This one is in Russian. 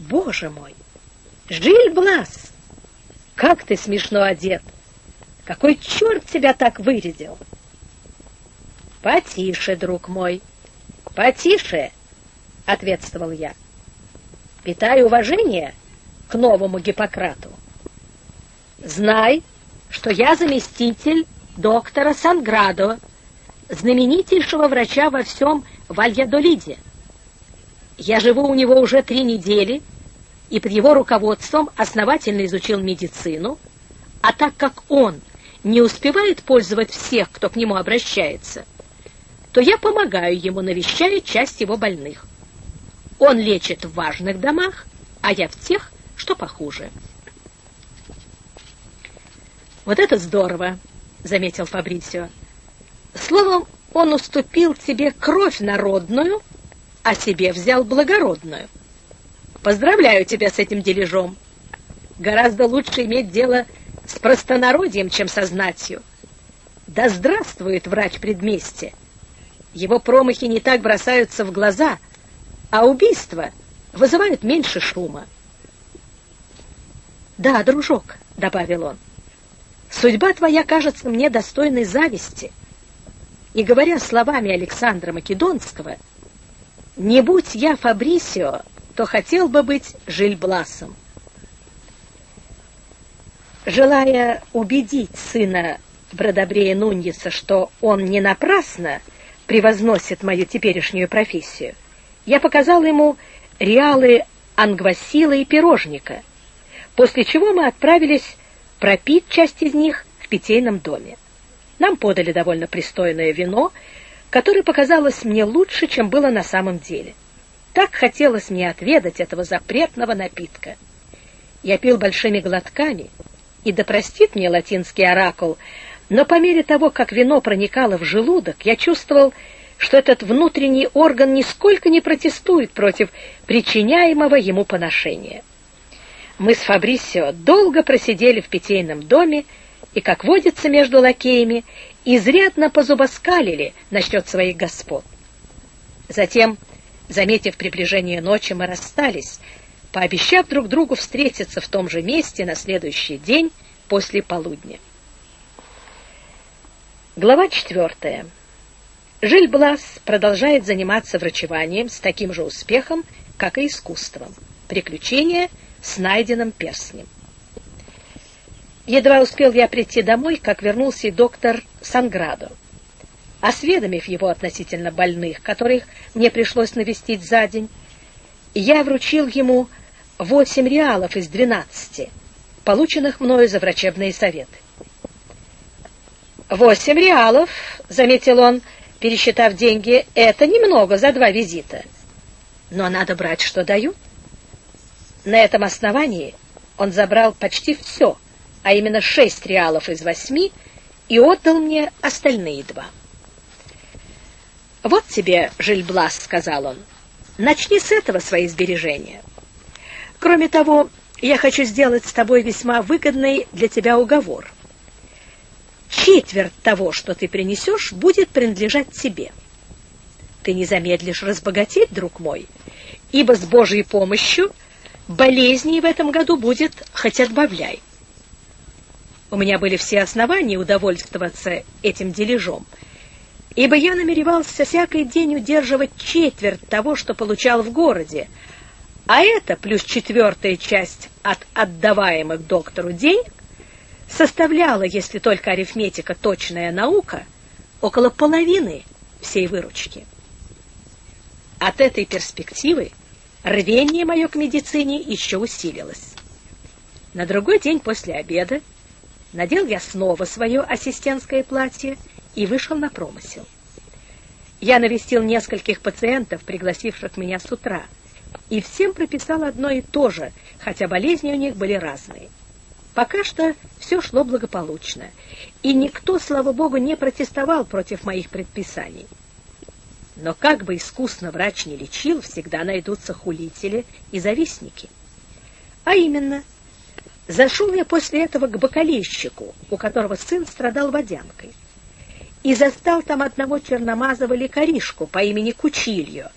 Боже мой! Жиль-Блас! Как ты смешно одет! Какой черт тебя так вырядил? Потише, друг мой, потише, ответствовал я. Питай уважение к новому Гиппократу. Знай, что я заместитель доктора Санградо, знаменитейшего врача во всем Вальядолиде. Я живу у него уже три недели и под его руководством основательно изучил медицину, а так как он не успевает пользовать всех, кто к нему обращается, то я помогаю ему, навещая часть его больных. Он лечит в важных домах, а я в тех, что похуже. Вот это здорово, заметил Фабрисио. Словом, он уступил тебе кровь народную, а себе взял благородную. Поздравляю тебя с этим дележом. Гораздо лучше иметь дело с простонародьем, чем со знатью. Да здравствует врач предместья! Его промахи не так бросаются в глаза, а убийства вызывают меньше шума. «Да, дружок», — добавил он, — «судьба твоя кажется мне достойной зависти». И говоря словами Александра Македонского, «Не будь я Фабрисио, то хотел бы быть Жильбласом». Желая убедить сына Бродобрея Нуньеса, что он не напрасно превозносит мою теперешнюю профессию, я показал ему реалы ангвасила и пирожника, после чего мы отправились пропить часть из них в питейном доме. Нам подали довольно пристойное вино, которое показалось мне лучше, чем было на самом деле. Так хотелось мне отведать этого запретного напитка. Я пил большими глотками, и да простит мне латинский оракул, но по мере того, как вино проникало в желудок, я чувствовал, что этот внутренний орган нисколько не протестует против причиняемого ему поношения. Мы с Фабрисио долго просидели в питейном доме и, как водится между лакеями, изрядно позубоскалили насчет своих господ. Затем, заметив приближение ночи, мы расстались, пообещав друг другу встретиться в том же месте на следующий день после полудня. Глава четвертая. Жиль-Блас продолжает заниматься врачеванием с таким же успехом, как и искусством. Приключения с найденным перстнем. Едва успел я прийти домой, как вернулся доктор Санградо. Осведомив его относительно больных, которых мне пришлось навестить за день, я вручил ему восемь реалов из двенадцати, полученных мною за врачебные советы. «Восемь реалов», — заметил он, пересчитав деньги, — «это немного за два визита. Но надо брать, что дают». На этом основании он забрал почти все, а именно шесть реалов из восьми, и отдал мне остальные два. «Вот тебе, Жильблас», — сказал он, — «начни с этого свои сбережения». Кроме того, я хочу сделать с тобой весьма выгодный для тебя уговор. Четверть того, что ты принесешь, будет принадлежать тебе. Ты не замедлишь разбогатеть, друг мой, ибо с Божьей помощью болезней в этом году будет хоть отбавляй. У меня были все основания удовольствоваться этим дележом, ибо я намеревался всякий день удерживать четверть того, что получал в городе, а это плюс четвертая часть от отдаваемых доктору денег составляла, если только арифметика точная наука, около половины всей выручки. От этой перспективы рвение мое к медицине еще усилилось. На другой день после обеда надел я снова свое ассистентское платье и вышел на промысел. Я навестил нескольких пациентов, пригласивших меня с утра — и всем прописал одно и то же, хотя болезни у них были разные. Пока что все шло благополучно, и никто, слава богу, не протестовал против моих предписаний. Но как бы искусно врач не лечил, всегда найдутся хулители и завистники. А именно, зашел я после этого к бокалейщику, у которого сын страдал водянкой, и застал там одного черномазого лекаришку по имени Кучильо,